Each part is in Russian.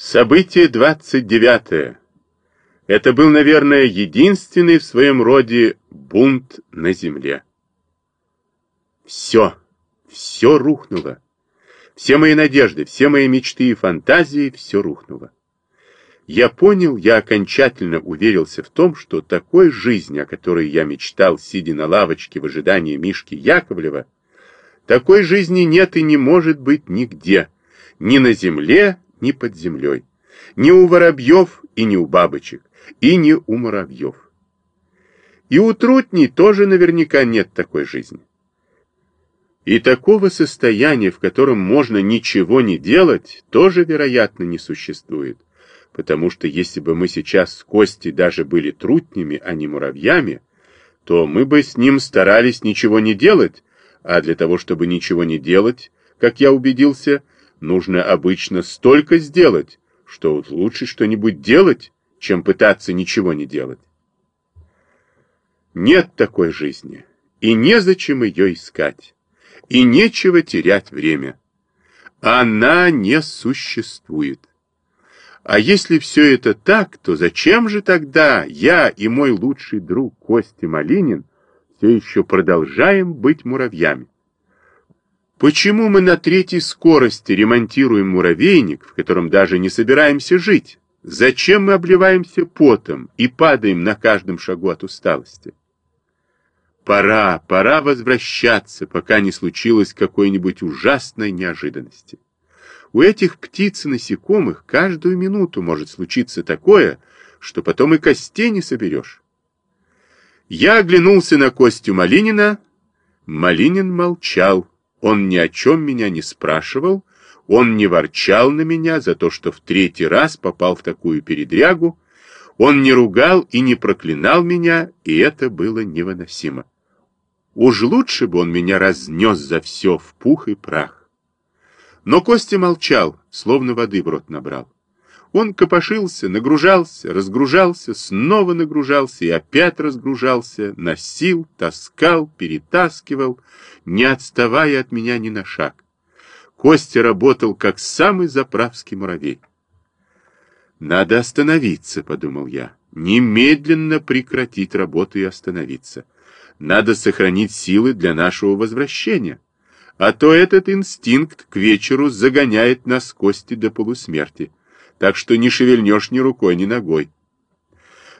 Событие 29. Это был, наверное, единственный в своем роде бунт на земле. Все, все рухнуло. Все мои надежды, все мои мечты и фантазии, все рухнуло. Я понял, я окончательно уверился в том, что такой жизни, о которой я мечтал, сидя на лавочке в ожидании Мишки Яковлева, такой жизни нет и не может быть нигде, ни на земле, ни под землей. Ни у воробьев и ни у бабочек, и ни у муравьев. И у трутней тоже наверняка нет такой жизни. И такого состояния, в котором можно ничего не делать, тоже, вероятно, не существует. Потому что если бы мы сейчас с Костей даже были трутнями, а не муравьями, то мы бы с ним старались ничего не делать, а для того, чтобы ничего не делать, как я убедился, нужно обычно столько сделать, что лучше что-нибудь делать, чем пытаться ничего не делать. Нет такой жизни, и незачем ее искать, и нечего терять время. Она не существует. А если все это так, то зачем же тогда я и мой лучший друг Костя Малинин все еще продолжаем быть муравьями? Почему мы на третьей скорости ремонтируем муравейник, в котором даже не собираемся жить? Зачем мы обливаемся потом и падаем на каждом шагу от усталости? Пора, пора возвращаться, пока не случилось какой-нибудь ужасной неожиданности. У этих птиц и насекомых каждую минуту может случиться такое, что потом и костей не соберешь. Я оглянулся на Костю Малинина. Малинин молчал. Он ни о чем меня не спрашивал, он не ворчал на меня за то, что в третий раз попал в такую передрягу, он не ругал и не проклинал меня, и это было невыносимо. Уж лучше бы он меня разнес за все в пух и прах. Но Костя молчал, словно воды в рот набрал. Он копошился, нагружался, разгружался, снова нагружался и опять разгружался, носил, таскал, перетаскивал, не отставая от меня ни на шаг. Костя работал, как самый заправский муравей. «Надо остановиться», — подумал я. «Немедленно прекратить работу и остановиться. Надо сохранить силы для нашего возвращения. А то этот инстинкт к вечеру загоняет нас Кости до полусмерти» так что не шевельнешь ни рукой, ни ногой.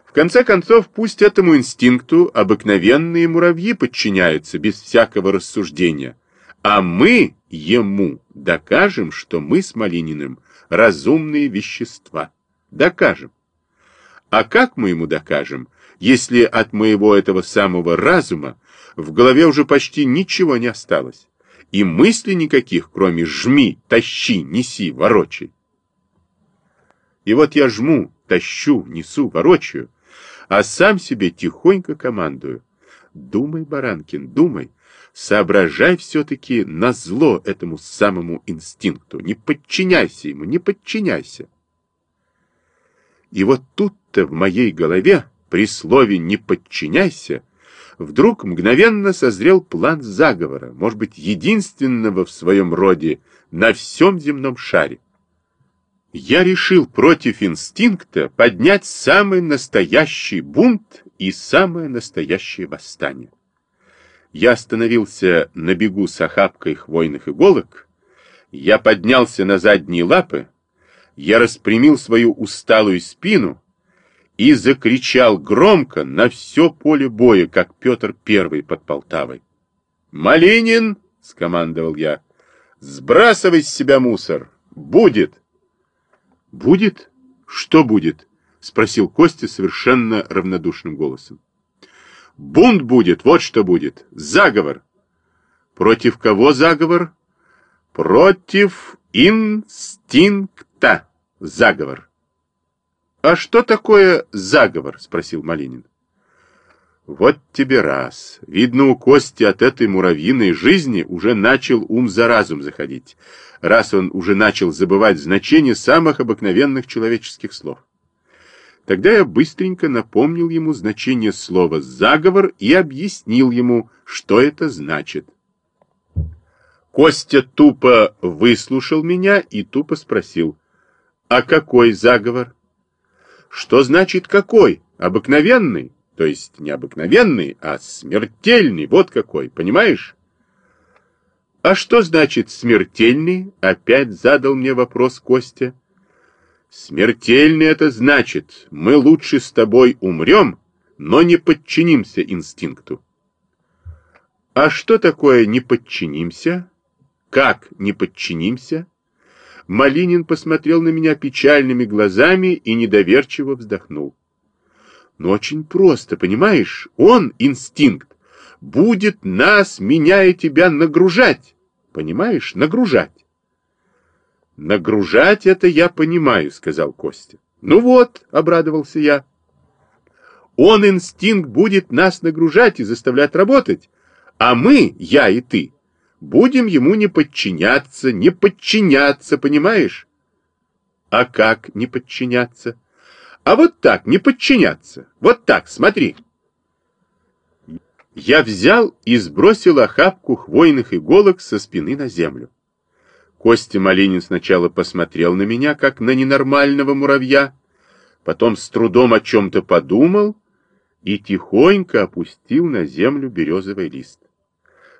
В конце концов, пусть этому инстинкту обыкновенные муравьи подчиняются без всякого рассуждения, а мы ему докажем, что мы с Малининым разумные вещества. Докажем. А как мы ему докажем, если от моего этого самого разума в голове уже почти ничего не осталось, и мыслей никаких, кроме «жми», «тащи», «неси», «ворочай»? И вот я жму, тащу, несу, ворочаю, а сам себе тихонько командую. Думай, Баранкин, думай, соображай все-таки на зло этому самому инстинкту. Не подчиняйся ему, не подчиняйся. И вот тут-то в моей голове, при слове «не подчиняйся», вдруг мгновенно созрел план заговора, может быть, единственного в своем роде на всем земном шаре я решил против инстинкта поднять самый настоящий бунт и самое настоящее восстание. Я остановился на бегу с охапкой хвойных иголок, я поднялся на задние лапы, я распрямил свою усталую спину и закричал громко на все поле боя, как Петр Первый под Полтавой. «Малинин!» — скомандовал я. «Сбрасывай с себя мусор! Будет!» «Будет? Что будет?» — спросил Костя совершенно равнодушным голосом. «Бунт будет, вот что будет. Заговор». «Против кого заговор?» «Против инстинкта заговор». «А что такое заговор?» — спросил Малинин. Вот тебе раз. Видно, у Кости от этой муравьиной жизни уже начал ум за разум заходить, раз он уже начал забывать значение самых обыкновенных человеческих слов. Тогда я быстренько напомнил ему значение слова «заговор» и объяснил ему, что это значит. Костя тупо выслушал меня и тупо спросил, А какой заговор? Что значит какой? Обыкновенный? То есть не обыкновенный, а смертельный. Вот какой, понимаешь? А что значит смертельный? Опять задал мне вопрос Костя. Смертельный это значит, мы лучше с тобой умрем, но не подчинимся инстинкту. А что такое не подчинимся? Как не подчинимся? Малинин посмотрел на меня печальными глазами и недоверчиво вздохнул. Но очень просто, понимаешь? Он, инстинкт, будет нас, меня и тебя нагружать. Понимаешь? Нагружать. Нагружать это я понимаю, сказал Костя. Ну вот, обрадовался я. Он, инстинкт, будет нас нагружать и заставлять работать, а мы, я и ты, будем ему не подчиняться, не подчиняться, понимаешь? А как не подчиняться? А вот так, не подчиняться. Вот так, смотри. Я взял и сбросил охапку хвойных иголок со спины на землю. Костя Малинин сначала посмотрел на меня, как на ненормального муравья, потом с трудом о чем-то подумал и тихонько опустил на землю березовый лист.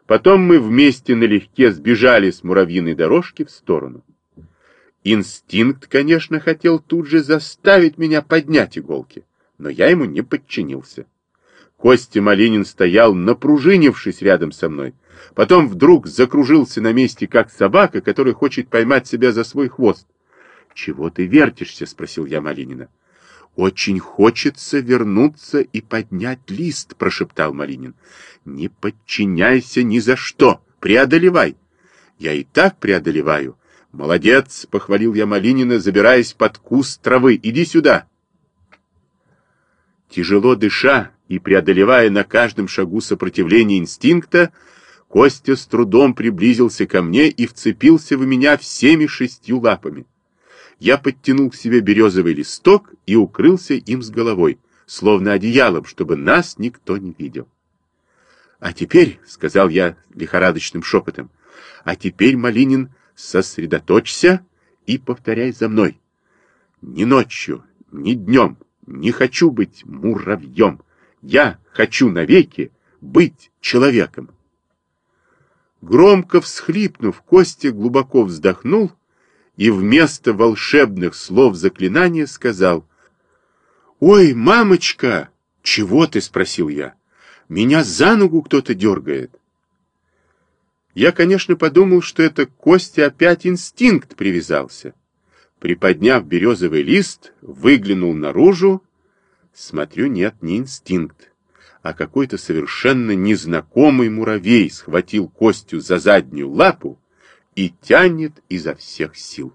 Потом мы вместе налегке сбежали с муравьиной дорожки в сторону. Инстинкт, конечно, хотел тут же заставить меня поднять иголки, но я ему не подчинился. Костя Малинин стоял, напружинившись рядом со мной. Потом вдруг закружился на месте, как собака, которая хочет поймать себя за свой хвост. «Чего ты вертишься?» — спросил я Малинина. «Очень хочется вернуться и поднять лист», — прошептал Малинин. «Не подчиняйся ни за что, преодолевай». «Я и так преодолеваю». «Молодец», — похвалил я Малинина, забираясь под куст травы. «Иди сюда». Тяжело дыша и преодолевая на каждом шагу сопротивление инстинкта, Костя с трудом приблизился ко мне и вцепился в меня всеми шестью лапами я подтянул к себе березовый листок и укрылся им с головой, словно одеялом, чтобы нас никто не видел. «А теперь», — сказал я лихорадочным шепотом, «а теперь, Малинин, сосредоточься и повторяй за мной. Ни ночью, ни днем не хочу быть муравьем. Я хочу навеки быть человеком». Громко всхлипнув, Костя глубоко вздохнул и вместо волшебных слов заклинания сказал «Ой, мамочка!» «Чего ты?» — спросил я. «Меня за ногу кто-то дергает». Я, конечно, подумал, что это Костя опять инстинкт привязался. Приподняв березовый лист, выглянул наружу. Смотрю, нет, не инстинкт, а какой-то совершенно незнакомый муравей схватил Костю за заднюю лапу и тянет изо всех сил.